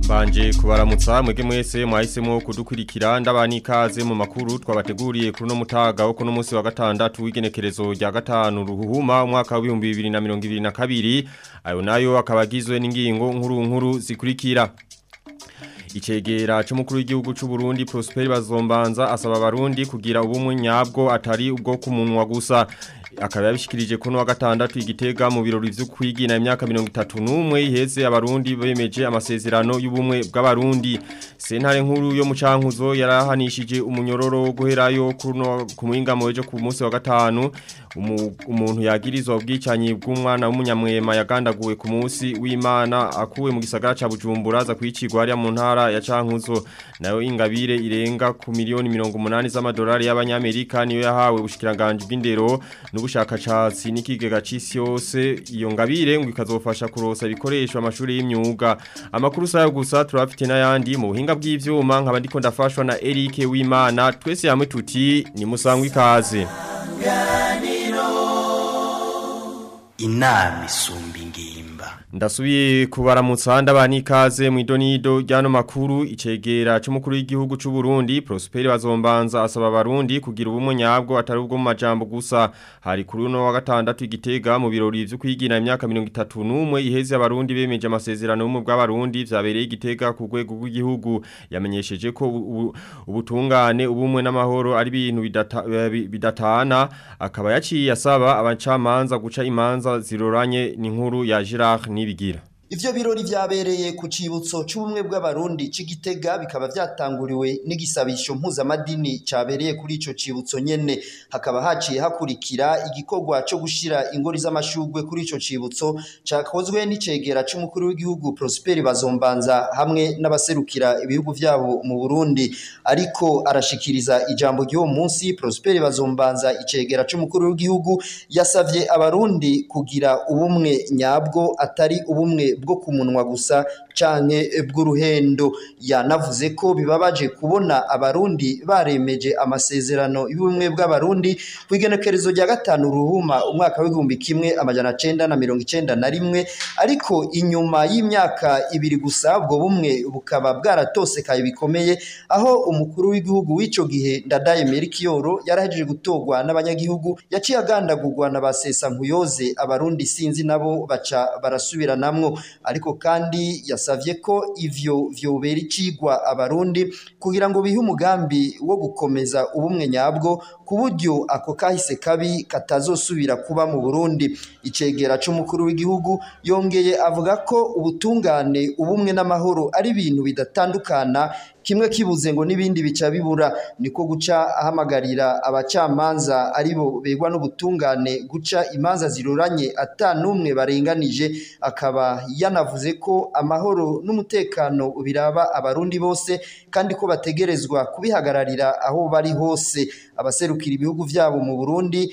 turaje kubaramutsa mwege mwese mwahisemo kudukurikira ndabani ikaze mu makuru twabateguriye kuri no mutaga wo kuno munsi wa gatandatu w'igenekerezo rya gatanu ruhuhuma umwaka na kabiri ayo nayo akabagizwe n'ingingo nkuru nkuru zikurikira Icegera chumukuru w'igihugu cy'u Burundi Prosper Bazombanza asaba abarundi kugira ubumwe nyabwo atari ubwo kumunwa gusa akaba yabishikirije kuno wa gatandatu igitega mu birori vyo kwigina imyaka 31 iheze abarundi bemeje amasezerano y'ubumwe bw'abarundi sentare nkuru yo mu cankuzo yarahanishije umunyororo guherayo kuno muhingamo w'ejo ku munsi wa gatanu umuntu yagirizwa ubwicanyi bw'umwana w'umunyamwema yagandaguwe ku munsi w'imana akuwe mu gisagara ca bujumbura aza kwicirwa hariya mu ntara ya cankuzo nayo ingabire irenga ku miliyoni mirongo umunani z'amadolari y'abanyamerika niyo yahawe ubushikiranganje bw'indero n'ubushakashatsi n'ikigega c'isi yose iyo ngabire ngo ikazofasha kurosa ibikoreshwa amashuri y'imyuga amakuru sayo gusa turafite n'ayandi mu buhinga buhinga bw'ibyuma nkaba ndiko ndafashwa na Eric Wimana twese hamwe tuti ni musangwa ikaze inama isumbi Ndasuye kubaramutsa ndabana ikaze mu idonido ry'ano makuru icegera cy'umukuru w'igihugu cy'u Burundi Prosper Bazombanza asaba abarundi kugira ubumwe nyabwo atari ubwo mu majambo gusa hari kuri uno wa gatandatu igitega mu birori byo kwigira imyaka 31 iheze abarundi bemeje amasezerano mu bw'abarundi byabereye igitega ku rwego rw'igihugu yamenyesheje ko ubutungane ubumwe n'amahoro ari bintu bidatana akaba yaciye asaba abacamanza guca imanza ziroranye n'inkuru ya Girard nibigira Ivyo birori vyabereye ku cibutso c'ubumwe bw'abarundi c'Igitega bikaba vyatanguriwe n'igisabisho mpuzamadini cabereye kuri ico cibutso nyene hakaba haciye hakurikira igikorwa co gushira ingori z'amashurwe kuri ico cibutso cakozwe n'icegera c'umukuru w'igihugu prosperi Bazombanza hamwe n'abaserukira ibihugu vyabo mu Burundi ariko arashikiriza ijambo ry'uwo munsi prosperi Bazombanza icegera c'umukuru w'igihugu yasavye abarundi kugira ubumwe nyabwo atari ubumwe bwo ku munwa gusa canke bw'uruhendo yanavuze ko bibabaje kubona abarundi baremeje amasezerano y'ubumwe bw'abarundi ku igenekerezo rya gatanu ruhuma umwaka w'igihumbi kimwe amajana cenda na mirongo icyenda na rimwe ariko inyuma y'imyaka ibiri gusa ubwo bumwe bukaba bwaratosekaye bikomeye aho umukuru w'igihugu w'ico gihe ndadaye merikiyoro yarahejeje gutorwa n'abanyagihugu yaciye agandagurwa na basesa nkuyoze abarundi sinzi nabo baca barasubiranamwo ariko kandi yas yasavye ko ivyo vyobera icigwa abarundi kugira ngo bihe umugambi wo gukomeza ubumwe nyabwo ku buryo ako kahise kabi katazosubira kuba mu Burundi icegera c'umukuru w'igihugu yongeye avuga ko ubutungane ubumwe n'amahoro ari ibintu bidatandukana kimwe kibuze ngo n'ibindi bica bibura niko guca ahamagarira abacamanza ari bo begwa n'ubutungane guca imanza ziruranye ata n'umwe barenganije akaba yanavuze ko amahoro n'umutekano biraba abarundi bose kandi ko bategerezwa kubihagararira aho bari hose abaseru aserukira ibihugu byabo mu Burundi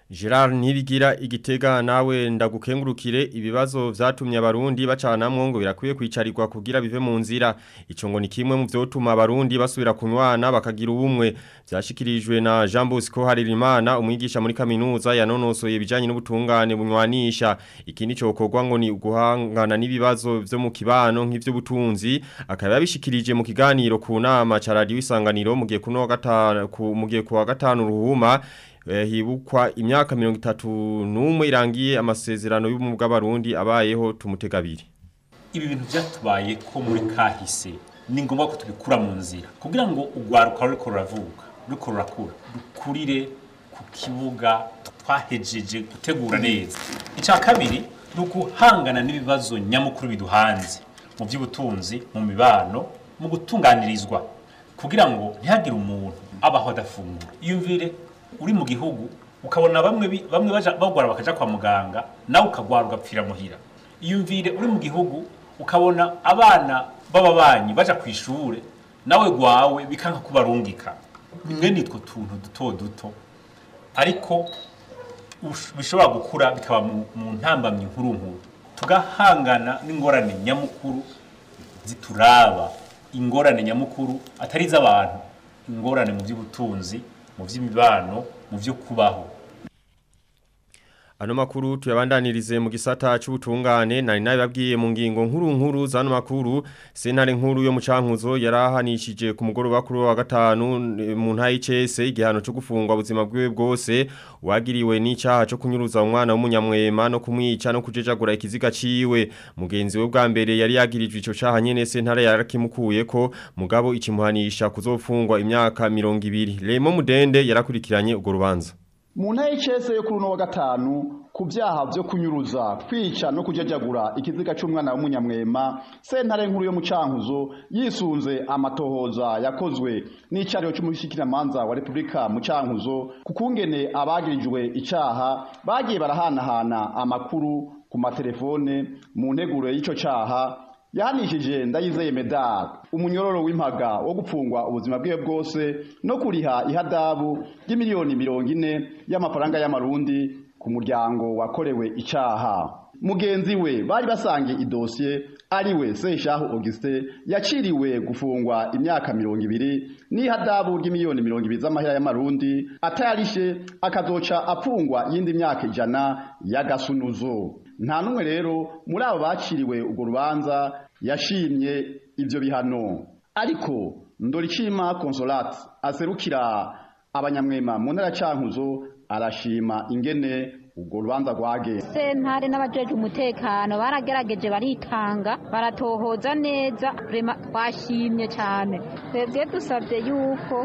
Gerard ntibigira igitega nawe ndagukengurukire ibibazo vyatumye abarundi bacanamwo ngo birakwiye kwicarirwa kugira bive mu nzira ico ni kimwe mu vyotuma abarundi basubira kunywana bakagira ubumwe vyashikirijwe na Jean Bosco Haririmana umwigisha muri kaminuza yanonosoye ibijanye n'ubutungane bunywanisha ikindi cyokogwa ngo ni uguhangana n'ibibazo byo mu kibano nk'ivyo butunzi akaba yabishikirije mu kiganiro ku nama ca radio isanganiro mu gihe kuno gatanu mu gihe kuwa gatanu ruhuma Eh, hibukwa imyaka mirongo itatu n'umwe irangiye amasezerano y'umugab'arundi abayeho tumutega abiri ibi bintu byatubaye ko muri kahise ni ngombwa ko tubikura mu nzira kugira ngo urwaruka ruriko ruravuka ruriko rurakura rukurire ku kibuga twahejeje gutegura neza icya kabiri ni uguhangana n'ibibazo nyamukuru biduhanze mu by'ubutunzi mu mibano mu gutunganirizwa kugira ngo ntihagire umuntu abaho adafungura yumvire uri mu gihugu ukabona bamwe bamwe bagwara bakajya kwa muganga nawe ukagwara ugapfira muhira iyumvire uri mu gihugu ukabona abana b'ababanyi bajya ku ishuri nawe gwawe bikanga kubarungika mwene nitwo tuntu duto duto ariko bishobora gukura bikaba mu ntambamyi nkuru nkuru tugahangana n'ingorane nyamukuru zituraba ingorane nyamukuru atari iz'abantu ingorane mu by'ubutunzi mu by'imibano mu byo kubaho Ano makuru tuyabandanirize mu gisata cy'ubutungane nari nabibabwiye mu ngingo nkuru nkuru zano makuru sentare nkuru yo mu cankuzo yarahanishije ku mugoroba kuri wa gatanu eh, mu ntayi cese igihano cyo gufungwa ubuzima bwiwe bwose wagiriwe n'icaha cyo kunyuruza umwana w'umunyamwema no kumwica no kujejagura ikiziga ciwe mugenzi we bwa mbere yari yagirijwe icyo caha nyene sentare yarakimukuye ko mugabo ikimuhanisha kuzofungwa imyaka mirongo ibiri. Remo Mudende yarakurikiranye ugo rubanza mu ntara y'ikese yo kuri uno wa gatanu ku byaha byo kunyuruza kwica no kujyajyagura ikiziga cy'umwana w'umunyamwema sentare nkuru yo mu cyankuzo yisunze amatohoza yakozwe n'icyariro cy'umushyikiramanza wa repubulika mu cyankuzo ku kungene abagirijwe icyaha bagiye barahanahana amakuru ku matelefone mu nteguro y'icyo cyaha yahanishije ndayizeye medari umunyororo w'impaga wo gupfungwa ubuzima bwe bwose no kuriha ihadabu ry'imiliyoni mirongo ine y'amafaranga y'amarundi ku muryango wakorewe icyaha. mugenzi we bari basange idosiye ari we Seishahu Auguste yaciriwe gufungwa imyaka mirongo ibiri n'ihadabu ry'imiliyoni mirongo ibiri z'amahera y'amarundi atayarishe akazoca apfungwa yindi myaka ijana y'agasunuzo nta n'umwe rero muri abo baciriwe urwo rubanza yashimye ibyo bihano ariko ndoricima consolate aserukira abanyamwema mu ntara cankuzo arashima ingene ubwo rubanza rwagenze sentare n'abajeje umutekano baragerageje baritanga baratohoza neza rema twashimye cyane twebwe dusabye yuko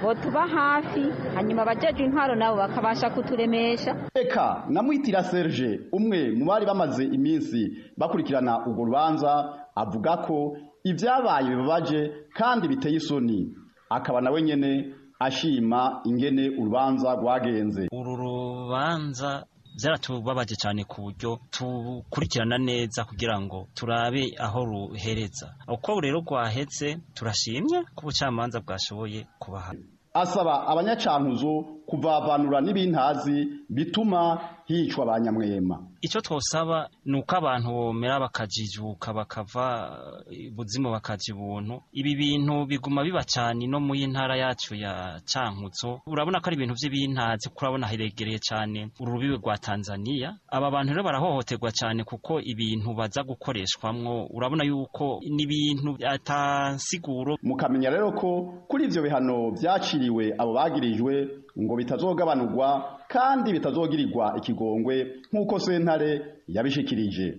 abo tuba hafi hanyuma abajejwe intwaro nabo bakabasha kuturemesha reka namwitira Serge umwe mu bari bamaze iminsi bakurikirana urwo rubanza avuga ko ibyabaye bibabaje kandi biteye isoni akaba nawe nyene ashima ingene urubanza rwagenze uru rubanza byaratubabaje cyane ku buryo tukurikirana neza kugira ngo turabe aho ruhereza uko rero rwahetse turashimye ko ubucamanza bwashoboye kubaha asaba abanyacanuzo kuvavanura n'ibintazi bituma hicwa ba nyamwema icyo twosaba ni uko abantu bomera bakajijuka bakava ubuzima bakaja ubuntu ibi bintu biguma biba cyane no mu ntara yacu ya cankutso urabona ko ari ibintu by'ibintazi kurabona hiregereye cyane urubibe rwa tanzania aba bantu rero barahohoterwa cyane kuko ibintu baza gukoreshwamo urabona yuko n'ibintu atasiguro mukamenya rero ko kuri ibyo bihano byakiriwe abo bagirijwe ngo bitazogabanurwa kandi bitazogirirwa ikigongwe nk'uko sentare yabishikirije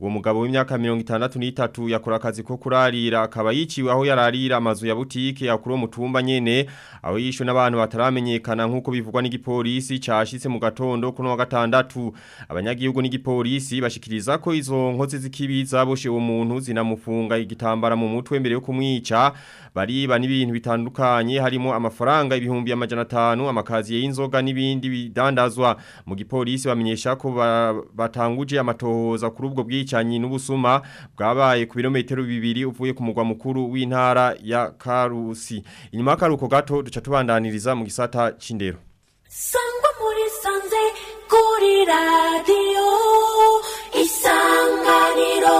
uwo mugabo w'imyaka 63 yakora akazi ko kurarira akaba yiciwe aho yararira amazu ya butike yakuru mutumba nyene aho yishwe n'abantu bataramenyekana nkuko bivugwa n'igipolisi cashitse mu gatondo kuno wa gatandatu abanyagihugu n'igipolisi bashikiriza ko izo nkotse z'ikibi zaboshewe umuntu zinamufunga igitambara mu mutwe mbere yo kumwica bariba n'ibintu bitandukanye harimo amafaranga ibihumbi amajana atanu amakaziye y'inzoga n'ibindi bidandazwa mu gipolisi bamenyesha ko batanguje amatohoza kuri ubwo bwicanyi n'ubusuma bwabaye ku birometero bibiri uvuye ku mugwa mukuru w'intara ya Karusi inyuma y'akaruko gato duca tubandaniriza mu gisata c'indero Sangwa muri sanze kuri radio isanganiro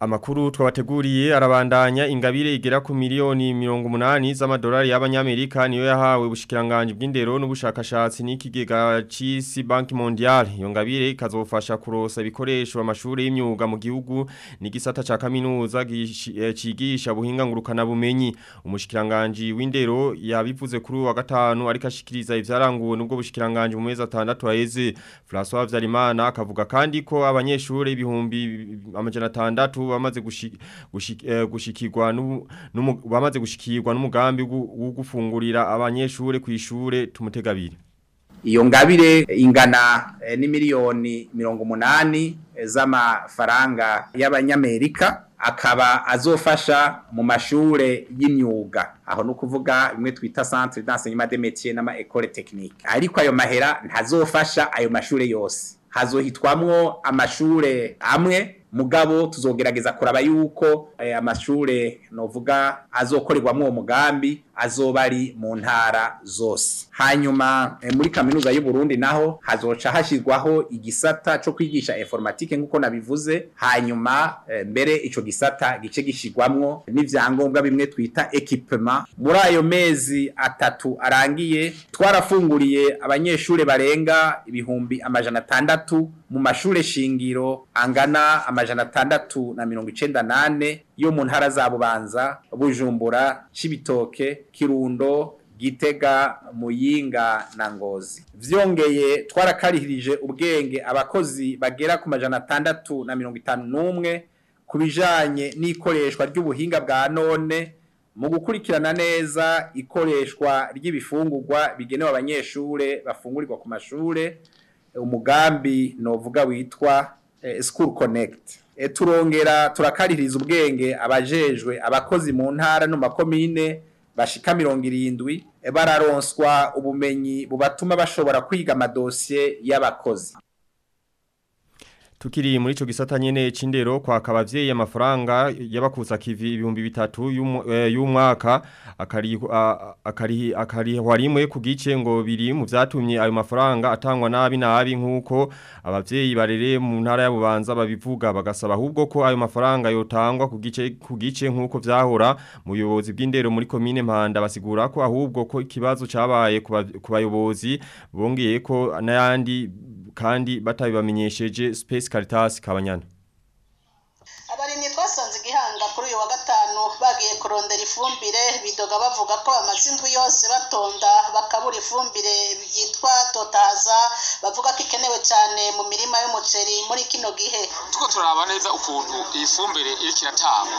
Amakuru twabateguriye arabandanya ingabire igera ku miliyoni mirongo munani z'amadolari y'abanyamerika niyo yahawe ubushikiranganje bw'indero n'ubushakashatsi n'ikigega c'isi Banki Mondiale. Iyo ngabire ikazofasha kurosa ibikoresho amashuri y'imyuga mu gihugu n'igisata ca kaminuza eh, cigisha buhinga ngurukana bumenyi. Umushikiranganje w'indero yabivuze kuri wa gatanu ariko ashikiriza ivyaranguwe n'ubwo bushikiranganje mu mezi atandatu aheze. francois Vyarimana akavuga kandi ko abanyeshuri ibihumbi amajana atandatu bamaze eh, gushikirwa bamaze gushikirwa n'umugambi wo gufungurira abanyeshure ku ishure tumutegabire iyo ngabire ingana eh, n'imiliyoni mirongo umunani eh, z'amafaranga y'abanyamerika akaba azofasha mu mashure y'imyuga aho no kuvuga imwe twita centre d'enseignement des métiers n'ama école technique ariko ayo mahera ntazofasha ayo mashure yose hazohitwamwo amashure amwe mugabo tuzogerageza kuraba yuko eh, amashure novuga azokorerwamo uwo mugambi azoba mu ntara zose hanyuma eh, muri kaminuza y'u Burundi naho hazoca hashyirwaho igisata cyo kwigisha informatique nk'uko nabivuze hanyuma eh, mbere ico gisata gice gishirwamwo n'ivyangombwa bimwe twita equipement muri ayo mezi atatu arangiye twarafunguriye abanyeshuri barenga ibihumbi amajana atandatu mu mashure shingiro angana amajana amajana atandatu na mirongo icyenda nane yo mu ntara za bubanza bujumbura cibitoke kirundo gitega muyinga na ngozi vyongeye twarakarihirije ubwenge abakozi bagera ku majana atandatu na mirongo itanu n'umwe ku bijanye n'ikoreshwa ry'ubuhinga bwa none mu gukurikirana neza ikoreshwa ry'ibifungurwa bigenewe abanyeshuri bafungurirwa ku mashuri, umugambi novuga witwa Eh, school connect eh, turongera turakaririza ubwenge abajejwe abakozi mu ntara no makomine bashika mirongo irindwi eh, bararonswa ubumenyi bubatuma bashobora kwiga amadosiye y'abakozi tukiri muri ico gisata nyene c'indero kwaka abavyeyi amafaranga yabakusa kivi ibihumbi bitatu eh, y'umwaka akari akari akari warimwe kugice ngo biri mu vyatumye ayo mafaranga atangwa nabi nabi nkuko abavyeyi barere mu ntara ya Bubanza babivuga bagasaba ahubwo ko ayo mafaranga yotangwa kugice kugice nkuko vyahora mu buyobozi bw'indero muri commune Mpanda basigura ko ahubwo ko ikibazo cabaye ku bayobozi bongeye ko nayandi kandi batabibamenyesheje Space Caritas Kabanyana abarimyi twasanze igihanga kuri uyu wa gatanu bagiye kurondera ifumbire bidoga bavuga ko bamaze indwi yose batonda bakabura ifumbire byitwa totaza bavuga ko ikenewe cyane mu mirima y'umuceri muri kino gihe tuko turaraba neza ukuntu iyi fumbire iri kiratangwa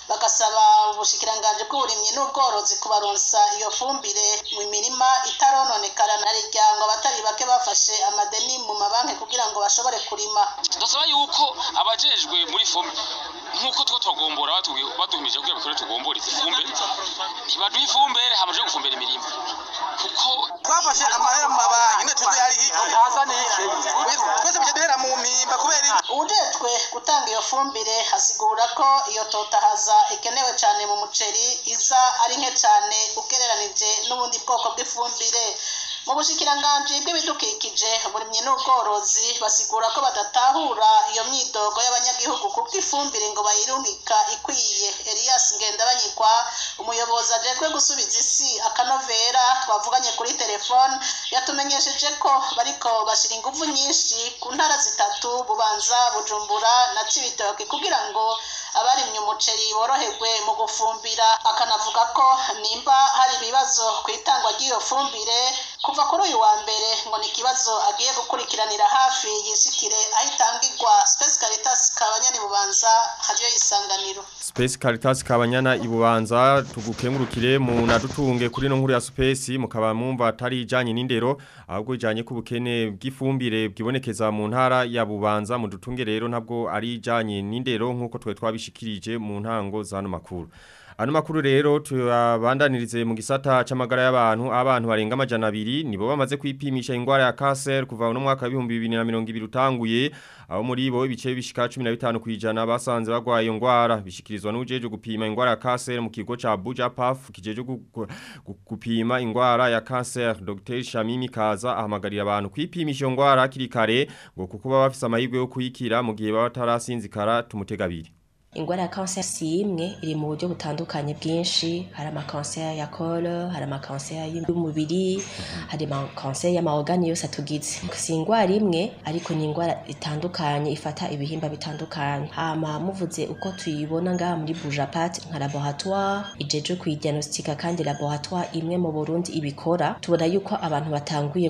bagasaba ubushikiranganje bw'uburimyi n'ubworozi kubaronsa iyo fumbire mu mirima itarononekara na rirya ngo abatari bake bafashe amadeni mu mabanki kugira ngo bashobore kurima dusaba yuko abajejwe muri fumbire nk'uko two tubagombora batumije kugira ngo tugombore ifumbire ntibaduha ifumbire hamaze gufumbira imirima kuko twafashe amahera mu mabanki ndetse tuyari twese duhera mu mpimba kubera uwujejwe gutanga iyo fumbire hasigura ko iyo totahaza ikenewe cyane mu muceri iza ari nke cyane ugereranije n'ubundi bwoko bw'ifumbire mu bushikiranganji bw'ibidukikije uburimyi n'ubworozi basigura ko badatahura iyo myidogo y'abanyagihugu kuko ifumbire ngo bayirungika ikwiye Elias Ngendabanyigwa umuyobozi ajejwe gusubiza isi akanovera twavuganye kuri telefone yatumenyesheje ko bariko bashira ingufu nyinshi ku ntara zitatu bubanza bujumbura na cibitoke kugira ngo abarimye umuceri boroherwe mu gufumbira akanavuga ko nimba hari ibibazo ku itangwa ry'iyo fumbire kuva kuri uyu wa mbere ngo ni ikibazo agiye gukurikiranira hafi yizitire aho itangirwa Space Caritas kabanyana ibubanza hajeho isanganiro Space Caritas kabanyana ibubanza tugukengurukire munadutunge kuri no nkuru ya Space mukaba mwumva atari ijanye n'indero ahubwo ijanye ubukene bw'ifumbire bwibonekeza mu ntara ya Bubanza mu dutunge rero ntabwo ari ijanye n'indero nkuko twe twabishikirije mu ntango za no makuru Ano makuru rero tubandanirize mu gisata c'amagara y'abantu abantu barenga amajana 2 nibo bamaze kwipimisha indwara ya cancer kuva no mwaka 2022 utanguye abo muri bo ibice bishika 15 kwijana basanze bagwaye ingwara bishikirizwa n'ujeje gupima ingwara ya cancer mu kigo ca Buja PAF kijeje gupima ingwara ya cancer Dr Shamimi Kaza ahamagarira abantu kwipimisha ingwara hakiri kare ngo kuko baba bafise amahirwe yo kuyikira mu gihe baba batarasinzikara tumutegabiri. ingwara ya kanseri si imwe iri mu buryo butandukanye bwinshi hari amakanseri ya koro hari amakanseri y'umubiri hari amakanseri y'amawogani yose atugize si ingwara imwe ariko ni ingwara itandukanye ifata ibihimba bitandukanye hama muvuze uko tuyibona ngaha muri bujapati nka laboratoire ijejwe kuyidiagnostika kandi laboratoire imwe mu burundi ibikora tubona yuko abantu batanguye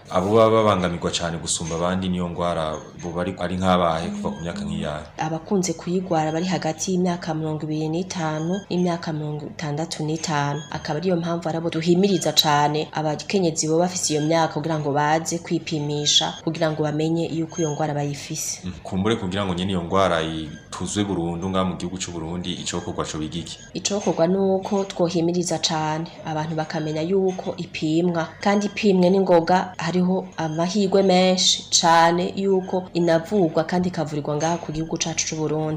abo baba babangamirwa cane gusumba abandi niyo ngwara buba ari nk'abahe kuva ku myaka nk'iyahe abakunze kuyigwara bari hagati y'imyaka mirongo ibiri n'itanu n'imyaka mirongo itandatu n'itanu akaba ariyo mpamvu arabo duhimiriza cyane abakenyezi bo bafise iyo myaka kugira ngo baze kwipimisha kugira ngo bamenye yuko iyo ndwara bayifise mm, kumbure kugira ngo nyine iyo ndwara tuzwe burundu nga mu gihugu cy'u Burundi icokorwa cyo bigiki icokorwa uko twohimiriza cyane abantu bakamenya yuko ipimwa kandi ipimwe n'ingoga hariho amahirwe menshi cyane yuko ina inavurwa kandi ikavurirwa ngaha ku gihugu cyacu cy'u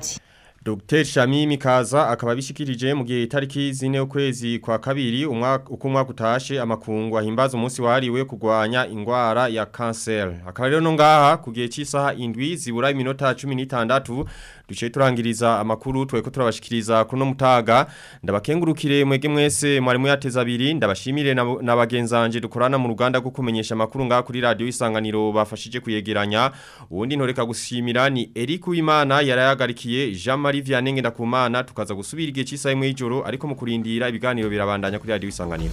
Dr. Shamimi Kaza akaba bishikirije mu gihe itariki zine ukwezi kwa kabiri uko umwaka utashe amakungu ahimbaza umunsi wahariwe kugwanya indwara ya kanseri. Akaba rero no ngaha ku gihe cy'isaha indwi zibura iminota 16 twicaye turangiriza amakuru tweko turabashikiriza kuno mutaga ndabakengurukire mwege mwese mwarimu yateza abiri ndabashimire na bagenzanje dukorana mu ruganda rwo kumenyesha amakuru kuri radio isanganiro bafashije kuyegeranya ubundi ntoreka gushimira ni Eric Uwimana yarayagarikiye Jean Marie Vianney kumana tukaza gusubira igihe cy'isaha ijoro y'ijoro ariko mu kurindira ibiganiro birabandanya kuri radio isanganiro